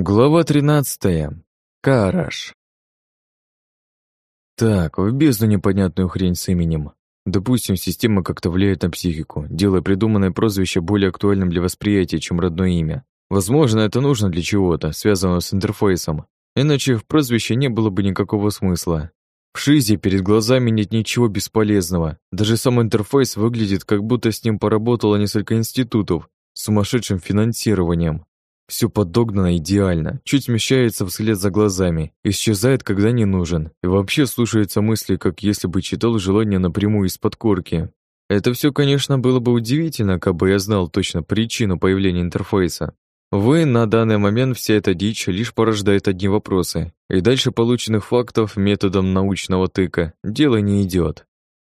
Глава 13. Караш. Так, в бездну непонятную хрень с именем. Допустим, система как-то влияет на психику, делая придуманное прозвище более актуальным для восприятия, чем родное имя. Возможно, это нужно для чего-то, связанного с интерфейсом. Иначе в прозвище не было бы никакого смысла. В Шизе перед глазами нет ничего бесполезного. Даже сам интерфейс выглядит, как будто с ним поработало несколько институтов с сумасшедшим финансированием. Все подогнано идеально, чуть смещается вслед за глазами, исчезает, когда не нужен, и вообще слушается мысли, как если бы читал желание напрямую из-под корки. Это все, конечно, было бы удивительно, как бы я знал точно причину появления интерфейса. Вы на данный момент вся эта дичь лишь порождает одни вопросы, и дальше полученных фактов методом научного тыка дело не идет.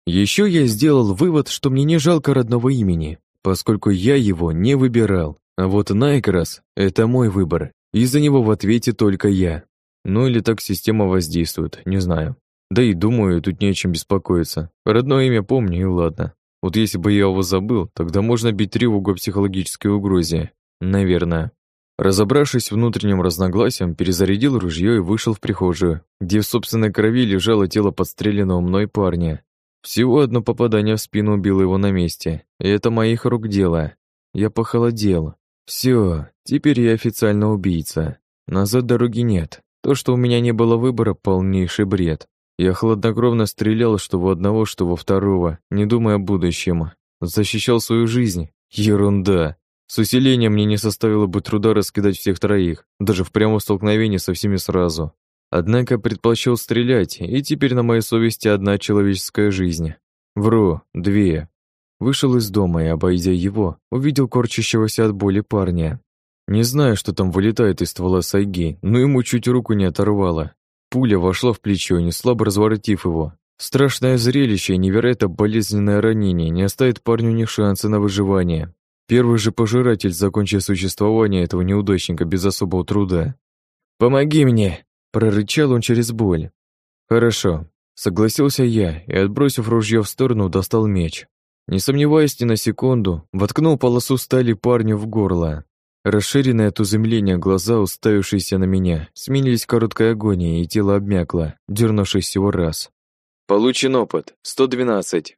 Еще я сделал вывод, что мне не жалко родного имени, поскольку я его не выбирал. А вот Найкрас — это мой выбор, и за него в ответе только я. Ну или так система воздействует, не знаю. Да и думаю, тут не о чем беспокоиться. Родное имя помню, и ладно. Вот если бы я его забыл, тогда можно бить тревогу о психологической угрозе. Наверное. Разобравшись внутренним разногласием, перезарядил ружье и вышел в прихожую, где в собственной крови лежало тело подстреленного мной парня. Всего одно попадание в спину убило его на месте, и это моих рук дело. Я похолодел, все, теперь я официально убийца. Назад дороги нет. То, что у меня не было выбора, полнейший бред. Я хладнокровно стрелял что в одного, что во второго, не думая о будущем. Защищал свою жизнь. Ерунда. С усилением мне не составило бы труда раскидать всех троих, даже в прямом столкновении со всеми сразу. Однако предпочел стрелять, и теперь на моей совести одна человеческая жизнь. Вру, две. Вышел из дома и, обойдя его, увидел корчащегося от боли парня. Не знаю, что там вылетает из ствола сайги, но ему чуть руку не оторвало. Пуля вошла в плечо, не слабо разворотив его. Страшное зрелище и невероятно болезненное ранение не оставит парню ни шанса на выживание. Первый же пожиратель, закончил существование этого неудачника без особого труда. «Помоги мне!» – прорычал он через боль. «Хорошо», – согласился я и, отбросив ружье в сторону, достал меч. Не сомневаясь ни на секунду, воткнул полосу стали парню в горло. Расширенные от изумления глаза, уставившиеся на меня, сменились короткой агонией, и тело обмякло, дернувшись всего раз. «Получен опыт. 112».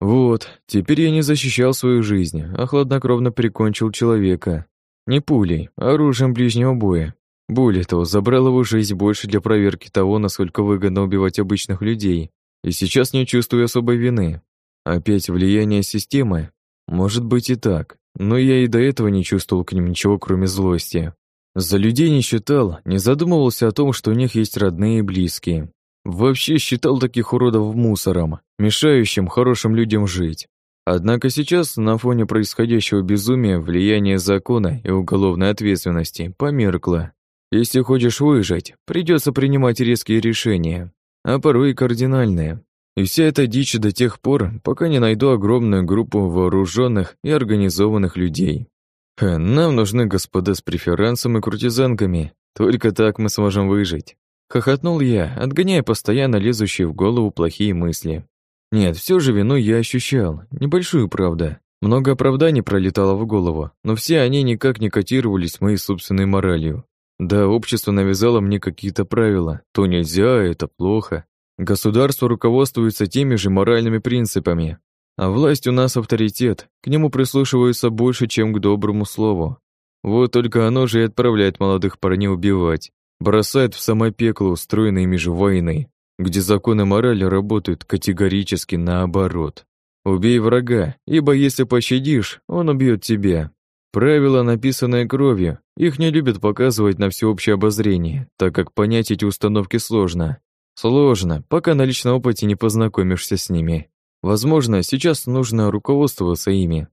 Вот, теперь я не защищал свою жизнь, а хладнокровно прикончил человека. Не пулей, а оружием ближнего боя. Более того, забрал его жизнь больше для проверки того, насколько выгодно убивать обычных людей, и сейчас не чувствую особой вины. Опять влияние системы? Может быть и так, но я и до этого не чувствовал к ним ничего, кроме злости. За людей не считал, не задумывался о том, что у них есть родные и близкие. Вообще считал таких уродов мусором, мешающим хорошим людям жить. Однако сейчас, на фоне происходящего безумия, влияние закона и уголовной ответственности померкло. Если хочешь выжить, придется принимать резкие решения, а порой и кардинальные. И вся эта дичь до тех пор, пока не найду огромную группу вооруженных и организованных людей. Ха, нам нужны господа с преферансом и куртизанками. Только так мы сможем выжить. Хохотнул я, отгоняя постоянно лезущие в голову плохие мысли. Нет, все же вину я ощущал. Небольшую, правда. Много оправданий пролетало в голову, но все они никак не котировались моей собственной моралью. Да, общество навязало мне какие-то правила. То нельзя, это плохо. Государство руководствуется теми же моральными принципами, а власть у нас авторитет, к нему прислушиваются больше, чем к доброму слову. Вот только оно же и отправляет молодых парней убивать, бросает в самое пекло, устроенное же войной, где законы морали работают категорически наоборот. Убей врага, ибо если пощадишь, он убьет тебя. Правила, написанные кровью, их не любят показывать на всеобщее обозрение, так как понять эти установки сложно. Сложно, пока на личном опыте не познакомишься с ними. Возможно, сейчас нужно руководствоваться ими.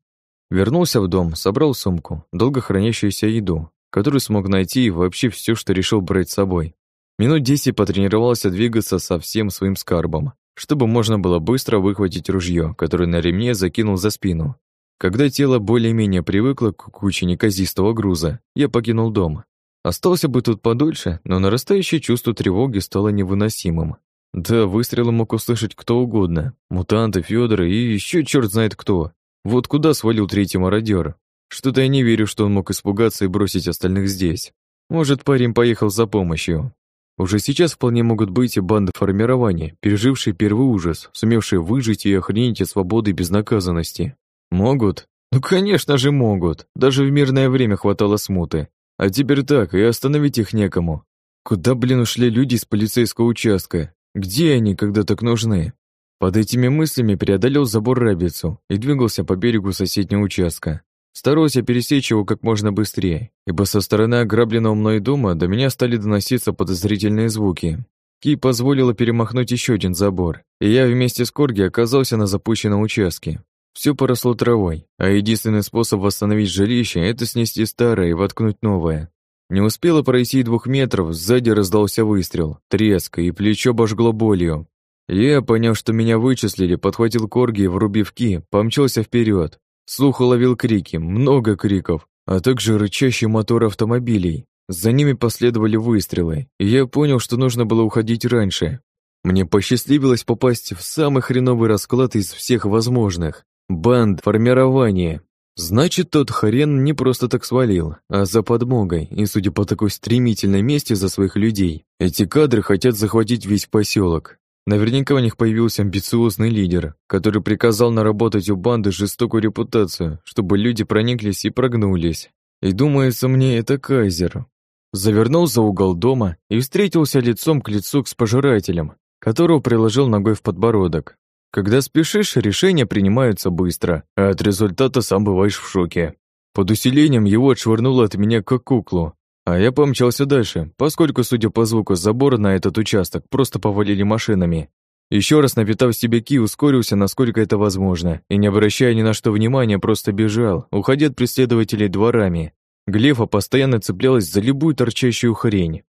Вернулся в дом, собрал сумку, долго хранящуюся еду, которую смог найти и вообще все, что решил брать с собой. Минут десять потренировался двигаться со всем своим скарбом, чтобы можно было быстро выхватить ружье, которое на ремне закинул за спину. Когда тело более-менее привыкло к куче неказистого груза, я покинул дом. Остался бы тут подольше, но нарастающее чувство тревоги стало невыносимым. Да, выстрелы мог услышать кто угодно. Мутанты, Фёдоры и еще черт знает кто. Вот куда свалил третий мародер. Что-то я не верю, что он мог испугаться и бросить остальных здесь. Может, парень поехал за помощью. Уже сейчас вполне могут быть и банды формирования, пережившие первый ужас, сумевшие выжить и охренеть от свободы и безнаказанности. Могут? Ну, конечно же, могут. Даже в мирное время хватало смуты. А теперь так, и остановить их некому. Куда, блин, ушли люди из полицейского участка? Где они, когда так нужны? Под этими мыслями преодолел забор рабицу и двигался по берегу соседнего участка. Старался пересечь его как можно быстрее, ибо со стороны ограбленного мной дома до меня стали доноситься подозрительные звуки. Ки позволила перемахнуть еще один забор, и я вместе с Корги оказался на запущенном участке. Все поросло травой, а единственный способ восстановить жилище – это снести старое и воткнуть новое. Не успела пройти двух метров, сзади раздался выстрел, треск, и плечо обожгло болью. Я, поняв, что меня вычислили, подхватил корги и, врубив ки, помчался вперед. Слух уловил крики, много криков, а также рычащий мотор автомобилей. За ними последовали выстрелы, и я понял, что нужно было уходить раньше. Мне посчастливилось попасть в самый хреновый расклад из всех возможных. Банд, формирование. Значит, тот хрен не просто так свалил, а за подмогой, и, судя по такой стремительной мести за своих людей, эти кадры хотят захватить весь поселок. Наверняка у них появился амбициозный лидер, который приказал наработать у банды жестокую репутацию, чтобы люди прониклись и прогнулись. И думается мне, это Кайзер. Завернул за угол дома и встретился лицом к лицу с пожирателем, которого приложил ногой в подбородок. Когда спешишь, решения принимаются быстро, а от результата сам бываешь в шоке. Под усилением его отшвырнуло от меня как куклу, а я помчался дальше, поскольку, судя по звуку забора на этот участок, просто повалили машинами. Еще раз напитав себе ки, ускорился, насколько это возможно, и, не обращая ни на что внимания, просто бежал, уходя от преследователей дворами. Глефа постоянно цеплялась за любую торчащую хрень.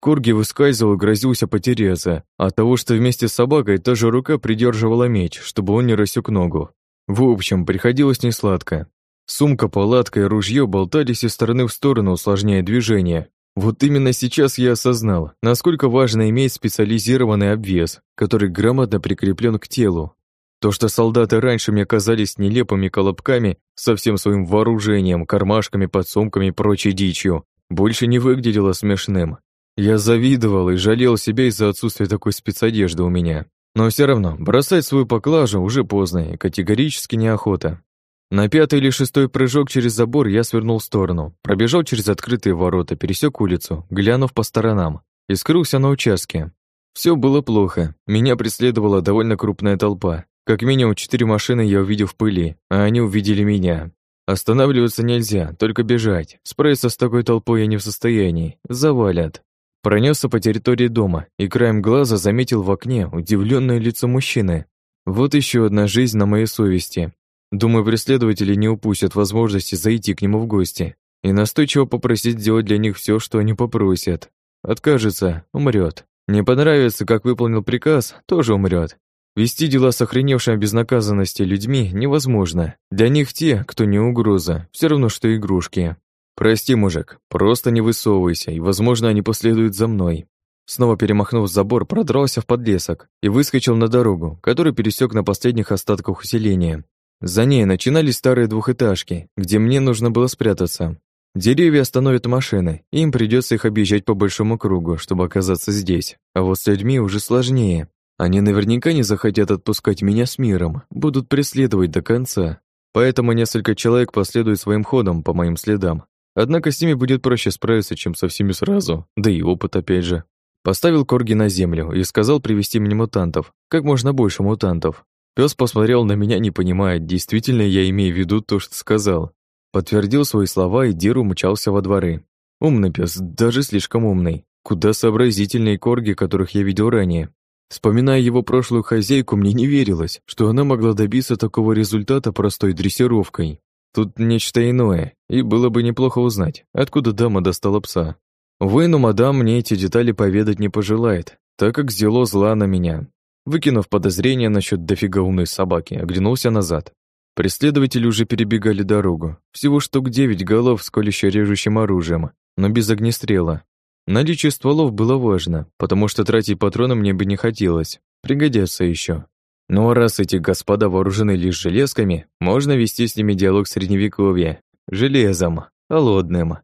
Корги выскальзывал и грозился потеряться, от того, что вместе с собакой та же рука придерживала меч, чтобы он не рассек ногу. В общем, приходилось несладко. Сумка, палатка и ружье болтались из стороны в сторону, усложняя движение. Вот именно сейчас я осознал, насколько важно иметь специализированный обвес, который грамотно прикреплен к телу. То, что солдаты раньше мне казались нелепыми колобками со всем своим вооружением, кармашками, подсумками и прочей дичью, больше не выглядело смешным. Я завидовал и жалел себя из-за отсутствия такой спецодежды у меня. Но все равно, бросать свою поклажу уже поздно и категорически неохота. На пятый или шестой прыжок через забор я свернул в сторону, пробежал через открытые ворота, пересек улицу, глянув по сторонам, и скрылся на участке. Все было плохо. Меня преследовала довольно крупная толпа. Как минимум четыре машины я увидел в пыли, а они увидели меня. Останавливаться нельзя, только бежать. Справиться с такой толпой я не в состоянии. Завалят. Пронесся по территории дома и краем глаза заметил в окне удивленное лицо мужчины. Вот еще одна жизнь на моей совести. Думаю, преследователи не упустят возможности зайти к нему в гости и настойчиво попросить сделать для них все, что они попросят. Откажется, умрет. Не понравится, как выполнил приказ, тоже умрет. Вести дела с охреневшими безнаказанности людьми невозможно. Для них те, кто не угроза, все равно, что игрушки. Прости, мужик, просто не высовывайся, и, возможно, они последуют за мной. Снова перемахнув забор, продрался в подлесок и выскочил на дорогу, которую пересек на последних остатках усиления. За ней начинались старые двухэтажки, где мне нужно было спрятаться. Деревья остановят машины, и им придется их объезжать по большому кругу, чтобы оказаться здесь. А вот с людьми уже сложнее. Они наверняка не захотят отпускать меня с миром, будут преследовать до конца. Поэтому несколько человек последуют своим ходом по моим следам. Однако с ними будет проще справиться, чем со всеми сразу, да и опыт опять же. Поставил Корги на землю и сказал привести мне мутантов, как можно больше мутантов, Пес посмотрел на меня, не понимая, действительно я имею в виду то, что сказал. Подтвердил свои слова, и Дир умчался во дворы. Умный пес, даже слишком умный. Куда сообразительнее корги, которых я видел ранее. Вспоминая его прошлую хозяйку, мне не верилось, что она могла добиться такого результата простой дрессировкой. Тут нечто иное, и было бы неплохо узнать, откуда дама достала пса. Увы, но мадам мне эти детали поведать не пожелает, так как зело зла на меня. Выкинув подозрение насчет дофига умной собаки, оглянулся назад. Преследователи уже перебегали дорогу. Всего штук девять голов с колюще режущим оружием, но без огнестрела. Наличие стволов было важно, потому что тратить патроны мне бы не хотелось. Пригодятся еще. А раз эти господа вооружены лишь железками, можно вести с ними диалог средневековья. Железом, холодным.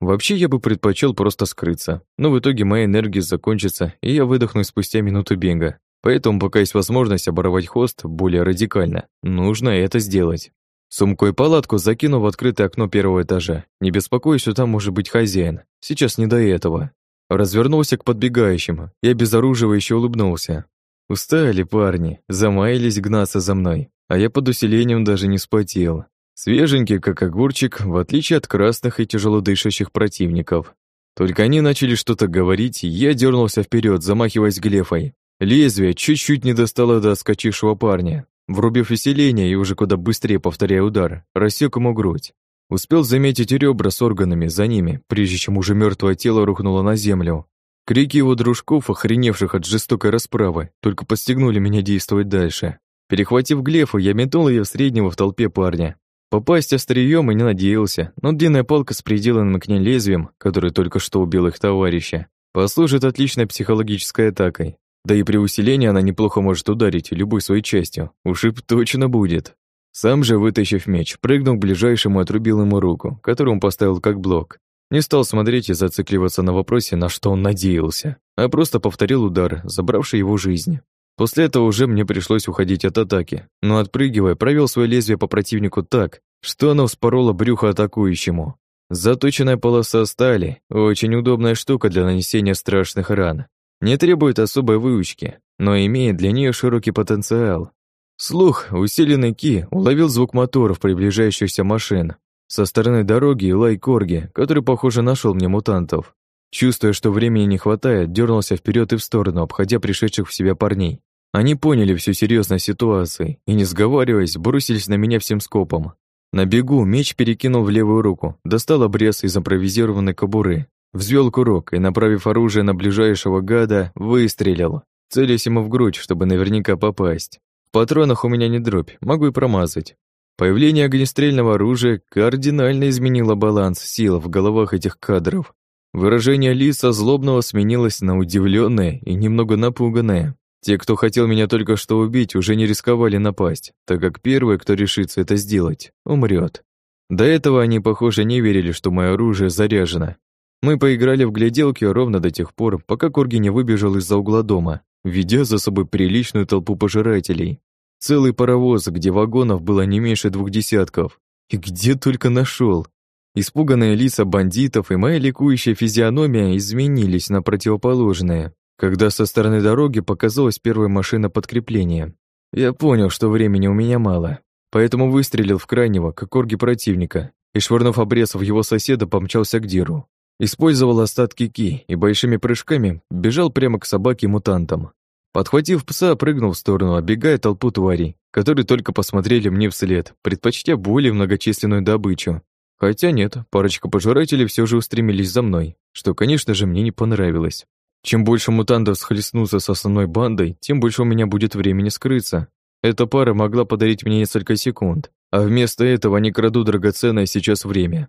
Вообще я бы предпочел просто скрыться, но в итоге моя энергия закончится, и я выдохну спустя минуту бега. Поэтому, пока есть возможность оборвать хвост более радикально, нужно это сделать. Сумку и палатку закину в открытое окно первого этажа. Не беспокойся, что там может быть хозяин. Сейчас не до этого. Развернулся к подбегающим. Я безоруживающе улыбнулся. Устали парни, замаялись гнаться за мной, а я под усилением даже не спотел. Свеженький, как огурчик, в отличие от красных и тяжело дышащих противников. Только они начали что-то говорить, и я дернулся вперед, замахиваясь глефой. Лезвие чуть-чуть не достало до отскочившего парня. Врубив усиление и уже куда быстрее повторяя удар, рассек ему грудь. Успел заметить ребра с органами за ними, прежде чем уже мертвое тело рухнуло на землю. Крики его дружков, охреневших от жестокой расправы, только подстегнули меня действовать дальше. Перехватив глефу, я метнул ее среднего в толпе парня. Попасть острием и не надеялся, но длинная палка с приделанным к ней лезвием, который только что убил их товарища, послужит отличной психологической атакой. Да и при усилении она неплохо может ударить любой своей частью. Ушиб точно будет. Сам же, вытащив меч, прыгнул к ближайшему и отрубил ему руку, которую он поставил как блок. Не стал смотреть и зацикливаться на вопросе, на что он надеялся, а просто повторил удар, забравший его жизнь. После этого уже мне пришлось уходить от атаки, но отпрыгивая, провел свое лезвие по противнику так, что оно вспороло брюхо атакующему. Заточенная полоса стали – очень удобная штука для нанесения страшных ран. Не требует особой выучки, но имеет для нее широкий потенциал. Слух, усиленный Ки, уловил звук моторов приближающихся машин, со стороны дороги лай Корги, который, похоже, нашел мне мутантов. Чувствуя, что времени не хватает, дернулся вперед и в сторону, обходя пришедших в себя парней. Они поняли всю серьезность ситуации и, не сговариваясь, бросились на меня всем скопом. На бегу меч перекинул в левую руку, достал обрез из импровизированной кобуры, взвел курок и, направив оружие на ближайшего гада, выстрелил, целясь ему в грудь, чтобы наверняка попасть. В патронах у меня не дробь, могу и промазать. Появление огнестрельного оружия кардинально изменило баланс сил в головах этих кадров. Выражение лица злобного сменилось на удивленное и немного напуганное. Те, кто хотел меня только что убить, уже не рисковали напасть, так как первый, кто решится это сделать, умрет. До этого они, похоже, не верили, что мое оружие заряжено. Мы поиграли в гляделки ровно до тех пор, пока Корги не выбежал из-за угла дома, ведя за собой приличную толпу пожирателей. Целый паровоз, где вагонов было не меньше двух десятков. И где только нашел. Испуганные лица бандитов и моя ликующая физиономия изменились на противоположные, когда со стороны дороги показалась первая машина подкрепления. Я понял, что времени у меня мало, поэтому выстрелил в крайнего, как орги противника, и, швырнув обрез в его соседа, помчался к Диру. Использовал остатки ки и большими прыжками бежал прямо к собаке-мутантам. Подхватив пса, прыгнул в сторону, оббегая толпу тварей, которые только посмотрели мне вслед, предпочтя более многочисленную добычу. Хотя нет, парочка пожирателей все же устремились за мной, что, конечно же, мне не понравилось. Чем больше мутантов схлестнутся с основной бандой, тем больше у меня будет времени скрыться. Эта пара могла подарить мне несколько секунд, а вместо этого они крадут драгоценное сейчас время.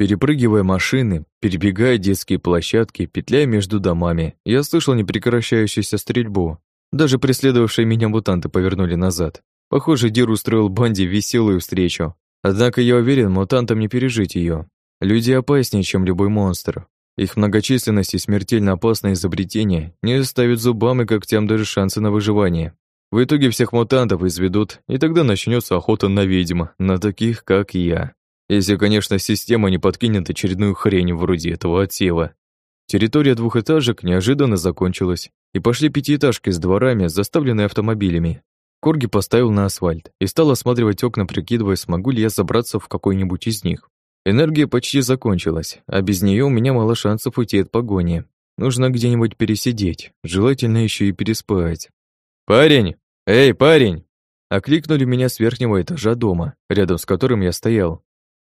Перепрыгивая машины, перебегая детские площадки, петляя между домами, я слышал непрекращающуюся стрельбу. Даже преследовавшие меня мутанты повернули назад. Похоже, Дир устроил банде веселую встречу. Однако я уверен, мутантам не пережить ее. Люди опаснее, чем любой монстр. Их многочисленность и смертельно опасное изобретение не оставят зубам и когтям даже шансы на выживание. В итоге всех мутантов изведут, и тогда начнется охота на ведьм, на таких, как я. Если, конечно, система не подкинет очередную хрень вроде этого отсева. Территория двухэтажек неожиданно закончилась, и пошли пятиэтажки с дворами, заставленные автомобилями. Корги поставил на асфальт и стал осматривать окна, прикидывая, смогу ли я забраться в какой-нибудь из них. Энергия почти закончилась, а без нее у меня мало шансов уйти от погони. Нужно где-нибудь пересидеть, желательно еще и переспать. «Парень! Эй, парень!» Окликнули меня с верхнего этажа дома, рядом с которым я стоял.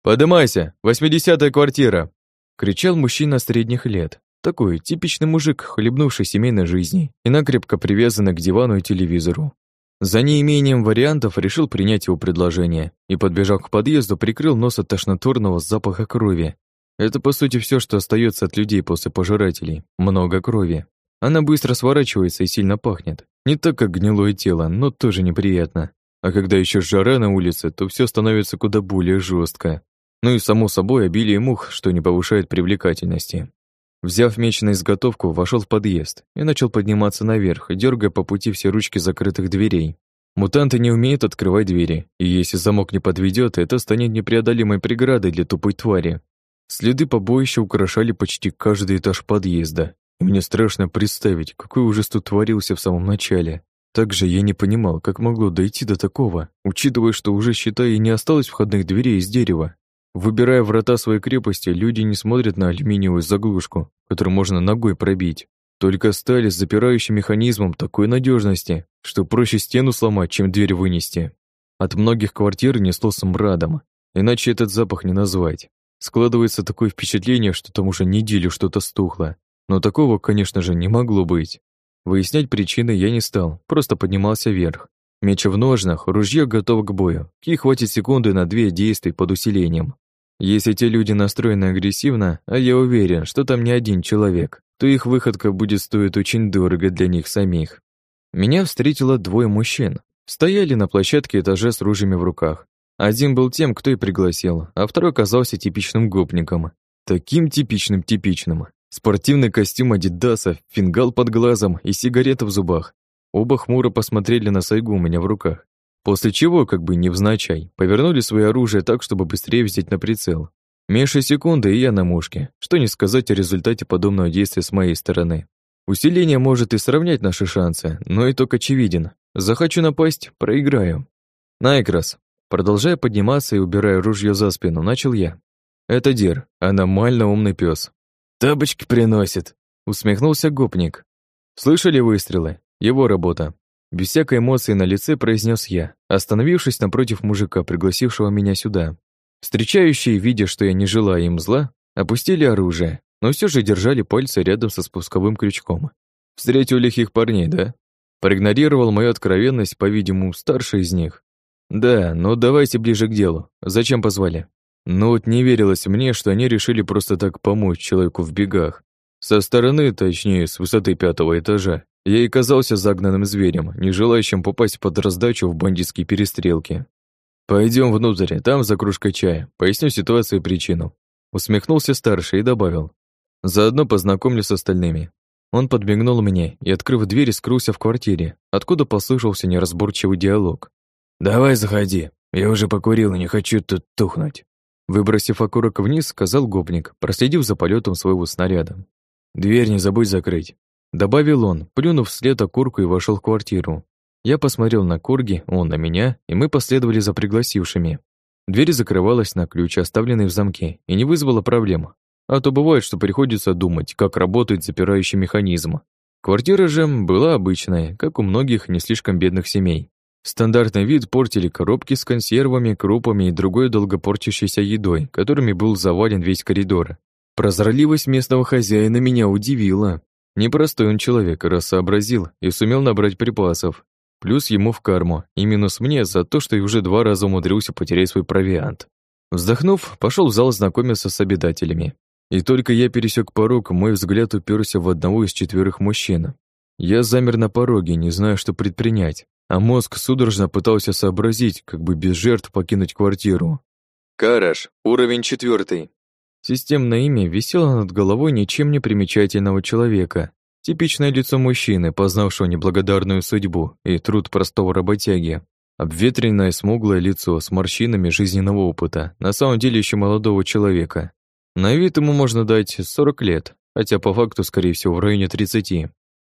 «Подымайся! Восьмидесятая квартира!» Кричал мужчина средних лет. Такой типичный мужик, хлебнувший семейной жизни и накрепко привязанный к дивану и телевизору. За неимением вариантов решил принять его предложение и, подбежав к подъезду, прикрыл нос от тошнотворного запаха крови. Это, по сути, все, что остается от людей после пожирателей. Много крови. Она быстро сворачивается и сильно пахнет. Не так, как гнилое тело, но тоже неприятно. А когда еще жара на улице, то все становится куда более жестко. Ну и, само собой, обилие мух, что не повышает привлекательности. Взяв меч на изготовку, вошел в подъезд и начал подниматься наверх, дергая по пути все ручки закрытых дверей. Мутанты не умеют открывать двери, и если замок не подведет, это станет непреодолимой преградой для тупой твари. Следы побоища украшали почти каждый этаж подъезда, и мне страшно представить, какой ужас тут творился в самом начале. Также я не понимал, как могло дойти до такого, учитывая, что уже, считай, и не осталось входных дверей из дерева. Выбирая врата своей крепости, люди не смотрят на алюминиевую заглушку, которую можно ногой пробить. Только стали с запирающим механизмом такой надежности, что проще стену сломать, чем дверь вынести. От многих квартир несло смрадом, иначе этот запах не назвать. Складывается такое впечатление, что там уже неделю что-то стухло. Но такого, конечно же, не могло быть. Выяснять причины я не стал, просто поднимался вверх. Меч в ножнах, ружье готово к бою. Ки хватит секунды на две действий под усилением. Если те люди настроены агрессивно, а я уверен, что там не один человек, то их выходка будет стоить очень дорого для них самих. Меня встретило двое мужчин. Стояли на площадке этажа с ружьями в руках. Один был тем, кто и пригласил, а второй казался типичным гопником. Таким типичным-типичным. Спортивный костюм Адидаса, фингал под глазом и сигарета в зубах. Оба хмуро посмотрели на сайгу у меня в руках. После чего, как бы невзначай, повернули свое оружие так, чтобы быстрее взять на прицел. Меньше секунды, и я на мушке. Что не сказать о результате подобного действия с моей стороны. Усиление может и сравнять наши шансы, но итог очевиден. Захочу напасть, проиграю. Найкрас. Продолжая подниматься и убирая ружье за спину, начал я. Это Дир, аномально умный пес. «Тапочки приносит», — усмехнулся гопник. «Слышали выстрелы? Его работа». Без всякой эмоции на лице произнес я, остановившись напротив мужика, пригласившего меня сюда. Встречающие, видя, что я не желаю им зла, опустили оружие, но все же держали пальцы рядом со спусковым крючком. Встретил лихих парней, да? Проигнорировал мою откровенность, по-видимому, старший из них. Да, но давайте ближе к делу. Зачем позвали? Но вот не верилось мне, что они решили просто так помочь человеку в бегах. Со стороны, точнее, с высоты пятого этажа, я и казался загнанным зверем, не желающим попасть под раздачу в бандитские перестрелки. Пойдем внутрь, там за кружкой чая, поясню ситуацию и причину. Усмехнулся старший и добавил. Заодно познакомлю с остальными. Он подмигнул мне и, открыв дверь, скрылся в квартире, откуда послышался неразборчивый диалог. «Давай заходи, я уже покурил и не хочу тут тухнуть». Выбросив окурок вниз, сказал гопник, проследив за полетом своего снаряда. «Дверь не забудь закрыть», — добавил он, плюнув вслед окурку и вошел в квартиру. Я посмотрел на Корги, он на меня, и мы последовали за пригласившими. Дверь закрывалась на ключ, оставленный в замке, и не вызвала проблем. А то бывает, что приходится думать, как работает запирающий механизм. Квартира же была обычная, как у многих не слишком бедных семей. Стандартный вид портили коробки с консервами, крупами и другой долгопортящейся едой, которыми был завален весь коридор. Прозорливость местного хозяина меня удивила. Непростой он человек, раз сообразил и сумел набрать припасов. Плюс ему в карму, и минус мне за то, что я уже два раза умудрился потерять свой провиант. Вздохнув, пошел в зал знакомиться с обитателями. И только я пересек порог, мой взгляд уперся в одного из четверых мужчин. Я замер на пороге, не зная, что предпринять а мозг судорожно пытался сообразить, как бы без жертв покинуть квартиру. Караш, уровень четвертый. Системное имя висело над головой ничем не примечательного человека. Типичное лицо мужчины, познавшего неблагодарную судьбу и труд простого работяги. Обветренное смуглое лицо с морщинами жизненного опыта, на самом деле еще молодого человека. На вид ему можно дать 40 лет, хотя по факту, скорее всего, в районе 30.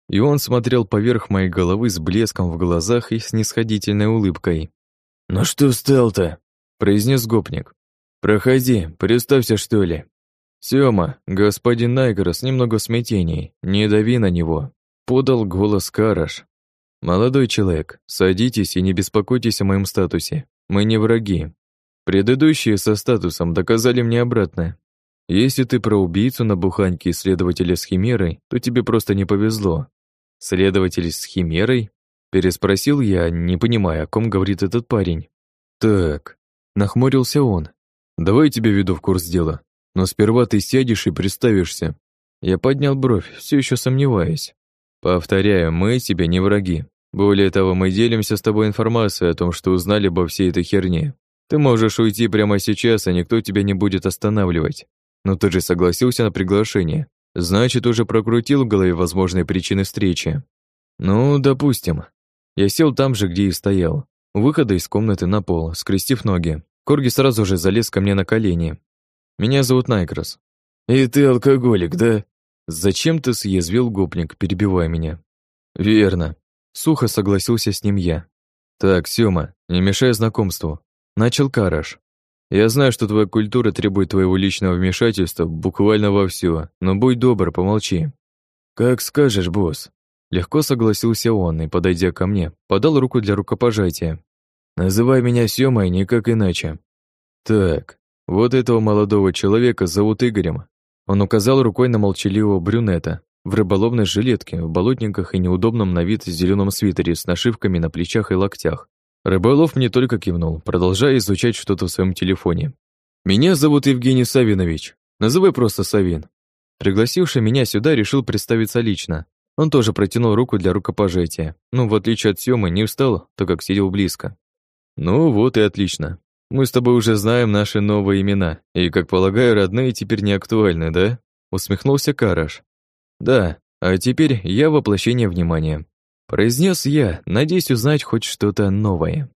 И он смотрел поверх моей головы с блеском в глазах и снисходительной улыбкой. «Ну что встал-то?» — произнес гопник. «Проходи, представься, что ли». «Сёма, господин Найгорос немного в не дави на него», — подал голос Караш. «Молодой человек, садитесь и не беспокойтесь о моем статусе. Мы не враги. Предыдущие со статусом доказали мне обратное. Если ты про убийцу на буханьке исследователя с химерой, то тебе просто не повезло. «Следователь с химерой?» Переспросил я, не понимая, о ком говорит этот парень. «Так», — нахмурился он. «Давай я тебя веду в курс дела. Но сперва ты сядешь и представишься». Я поднял бровь, все еще сомневаясь. «Повторяю, мы тебе не враги. Более того, мы делимся с тобой информацией о том, что узнали обо всей этой херне. Ты можешь уйти прямо сейчас, а никто тебя не будет останавливать. Но ты же согласился на приглашение. Значит, уже прокрутил в голове возможные причины встречи. Ну, допустим. Я сел там же, где и стоял. У выхода из комнаты на пол, скрестив ноги. Корги сразу же залез ко мне на колени. Меня зовут Найкрос. И ты алкоголик, да? Зачем ты съязвил гопник, перебивая меня? Верно. Сухо согласился с ним я. Так, Сёма, не мешай знакомству. Начал Караш. Я знаю, что твоя культура требует твоего личного вмешательства буквально во все, но будь добр, помолчи. Как скажешь, босс. Легко согласился он и, подойдя ко мне, подал руку для рукопожатия. Называй меня Сёмой никак иначе. Так, вот этого молодого человека зовут Игорем. Он указал рукой на молчаливого брюнета в рыболовной жилетке, в болотниках и неудобном на вид зеленом свитере с нашивками на плечах и локтях. Рыболов мне только кивнул, продолжая изучать что-то в своем телефоне. «Меня зовут Евгений Савинович. Называй просто Савин». Пригласивший меня сюда решил представиться лично. Он тоже протянул руку для рукопожатия. Ну, в отличие от Сёмы, не встал, так как сидел близко. «Ну вот и отлично. Мы с тобой уже знаем наши новые имена, и, как полагаю, родные теперь не актуальны, да?» Усмехнулся Караш. «Да, а теперь я воплощение внимания», произнес я, надеясь узнать хоть что-то новое.